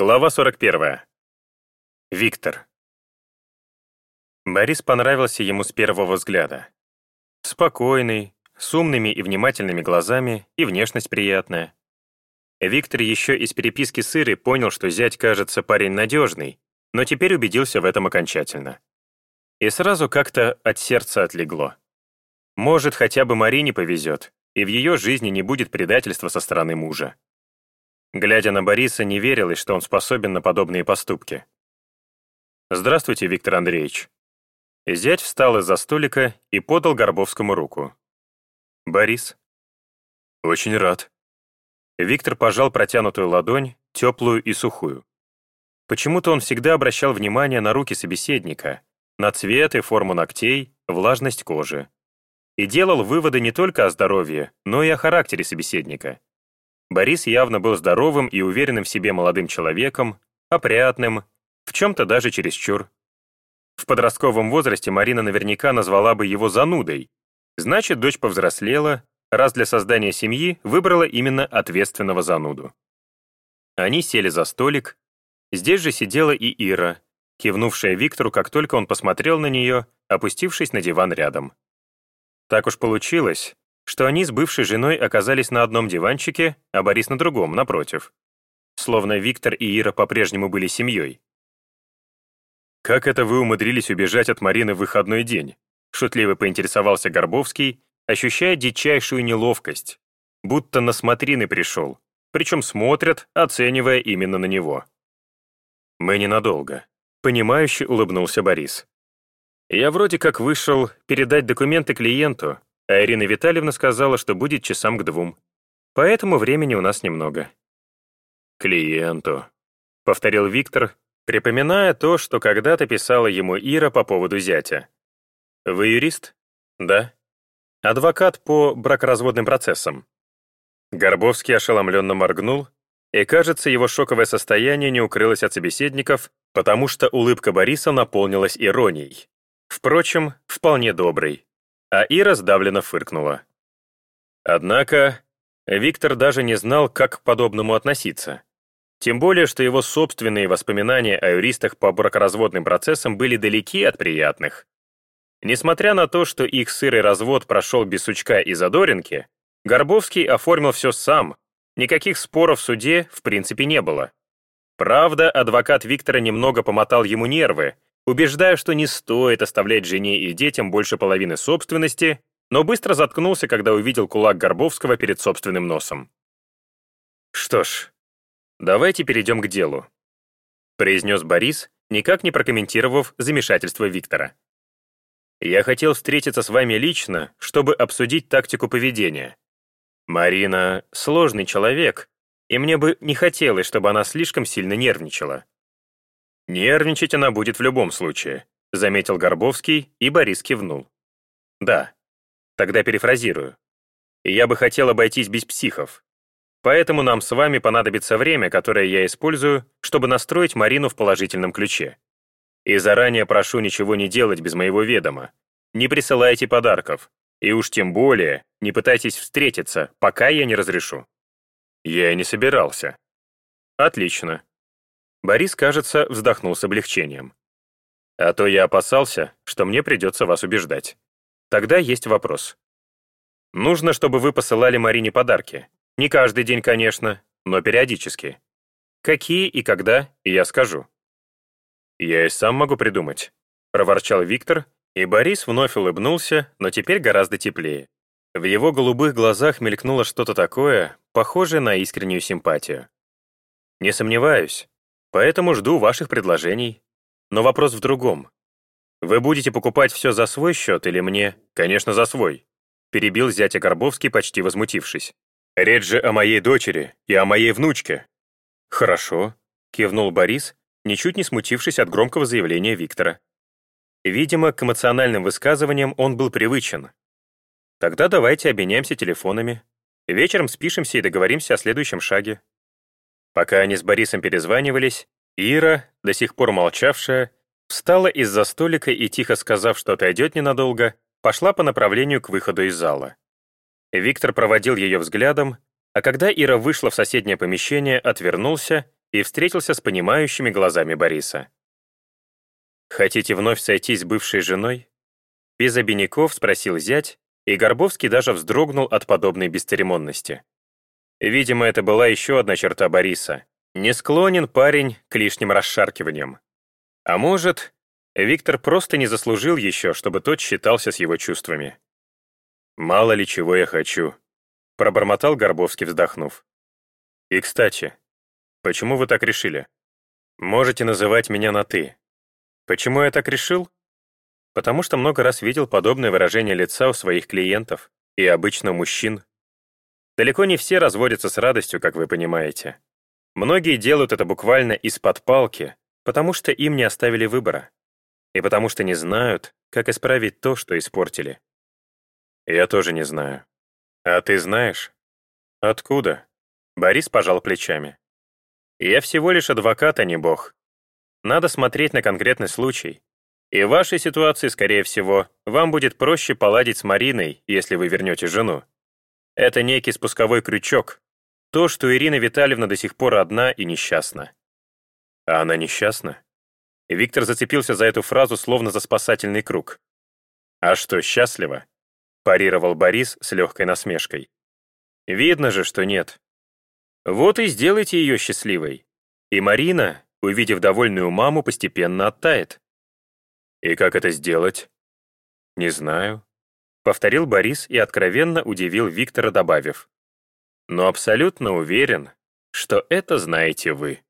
Глава 41. Виктор. Борис понравился ему с первого взгляда. Спокойный, с умными и внимательными глазами, и внешность приятная. Виктор еще из переписки с Ирой понял, что зять кажется парень надежный, но теперь убедился в этом окончательно. И сразу как-то от сердца отлегло. Может, хотя бы Марине повезет, и в ее жизни не будет предательства со стороны мужа. Глядя на Бориса, не верилось, что он способен на подобные поступки. «Здравствуйте, Виктор Андреевич». Зять встал из-за столика и подал Горбовскому руку. «Борис». «Очень рад». Виктор пожал протянутую ладонь, теплую и сухую. Почему-то он всегда обращал внимание на руки собеседника, на цвет и форму ногтей, влажность кожи. И делал выводы не только о здоровье, но и о характере собеседника. Борис явно был здоровым и уверенным в себе молодым человеком, опрятным, в чем-то даже чересчур. В подростковом возрасте Марина наверняка назвала бы его занудой. Значит, дочь повзрослела, раз для создания семьи выбрала именно ответственного зануду. Они сели за столик. Здесь же сидела и Ира, кивнувшая Виктору, как только он посмотрел на нее, опустившись на диван рядом. Так уж получилось, что они с бывшей женой оказались на одном диванчике, а Борис на другом, напротив. Словно Виктор и Ира по-прежнему были семьей. «Как это вы умудрились убежать от Марины в выходной день?» шутливо поинтересовался Горбовский, ощущая дичайшую неловкость, будто на смотрины пришел, причем смотрят, оценивая именно на него. «Мы ненадолго», — понимающе улыбнулся Борис. «Я вроде как вышел передать документы клиенту, а Ирина Витальевна сказала, что будет часам к двум. Поэтому времени у нас немного. «Клиенту», — повторил Виктор, припоминая то, что когда-то писала ему Ира по поводу зятя. «Вы юрист?» «Да». «Адвокат по бракоразводным процессам». Горбовский ошеломленно моргнул, и, кажется, его шоковое состояние не укрылось от собеседников, потому что улыбка Бориса наполнилась иронией. Впрочем, вполне доброй а Ира сдавленно фыркнула. Однако Виктор даже не знал, как к подобному относиться. Тем более, что его собственные воспоминания о юристах по бракоразводным процессам были далеки от приятных. Несмотря на то, что их сырый развод прошел без сучка и задоринки, Горбовский оформил все сам, никаких споров в суде в принципе не было. Правда, адвокат Виктора немного помотал ему нервы, убеждая, что не стоит оставлять жене и детям больше половины собственности, но быстро заткнулся, когда увидел кулак Горбовского перед собственным носом. «Что ж, давайте перейдем к делу», произнес Борис, никак не прокомментировав замешательство Виктора. «Я хотел встретиться с вами лично, чтобы обсудить тактику поведения. Марина — сложный человек, и мне бы не хотелось, чтобы она слишком сильно нервничала. «Нервничать она будет в любом случае», — заметил Горбовский, и Борис кивнул. «Да. Тогда перефразирую. Я бы хотел обойтись без психов. Поэтому нам с вами понадобится время, которое я использую, чтобы настроить Марину в положительном ключе. И заранее прошу ничего не делать без моего ведома. Не присылайте подарков. И уж тем более не пытайтесь встретиться, пока я не разрешу». Я и не собирался. Отлично. Борис, кажется, вздохнул с облегчением. А то я опасался, что мне придется вас убеждать. Тогда есть вопрос. Нужно, чтобы вы посылали Марине подарки. Не каждый день, конечно, но периодически. Какие и когда, я скажу. Я и сам могу придумать, проворчал Виктор, и Борис вновь улыбнулся, но теперь гораздо теплее. В его голубых глазах мелькнуло что-то такое, похожее на искреннюю симпатию. Не сомневаюсь, Поэтому жду ваших предложений. Но вопрос в другом. Вы будете покупать все за свой счет или мне? Конечно, за свой. Перебил зятя Горбовский, почти возмутившись. Речь же о моей дочери и о моей внучке. Хорошо, кивнул Борис, ничуть не смутившись от громкого заявления Виктора. Видимо, к эмоциональным высказываниям он был привычен. Тогда давайте обменяемся телефонами. Вечером спишемся и договоримся о следующем шаге. Пока они с Борисом перезванивались, Ира, до сих пор молчавшая, встала из-за столика и, тихо сказав, что отойдет ненадолго, пошла по направлению к выходу из зала. Виктор проводил ее взглядом, а когда Ира вышла в соседнее помещение, отвернулся и встретился с понимающими глазами Бориса. «Хотите вновь сойтись с бывшей женой?» Без обиняков спросил зять, и Горбовский даже вздрогнул от подобной бесцеремонности. Видимо, это была еще одна черта Бориса. Не склонен парень к лишним расшаркиваниям. А может, Виктор просто не заслужил еще, чтобы тот считался с его чувствами. «Мало ли чего я хочу», — пробормотал Горбовский, вздохнув. «И, кстати, почему вы так решили? Можете называть меня на «ты». Почему я так решил? Потому что много раз видел подобное выражение лица у своих клиентов и обычно мужчин. Далеко не все разводятся с радостью, как вы понимаете. Многие делают это буквально из-под палки, потому что им не оставили выбора. И потому что не знают, как исправить то, что испортили. Я тоже не знаю. А ты знаешь? Откуда? Борис пожал плечами. Я всего лишь адвокат, а не бог. Надо смотреть на конкретный случай. И в вашей ситуации, скорее всего, вам будет проще поладить с Мариной, если вы вернете жену. Это некий спусковой крючок. То, что Ирина Витальевна до сих пор одна и несчастна. А она несчастна? Виктор зацепился за эту фразу, словно за спасательный круг. А что, счастлива? парировал Борис с легкой насмешкой. Видно же, что нет. Вот и сделайте ее счастливой. И Марина, увидев довольную маму, постепенно оттает. И как это сделать? Не знаю. Повторил Борис и откровенно удивил Виктора, добавив. Но абсолютно уверен, что это знаете вы.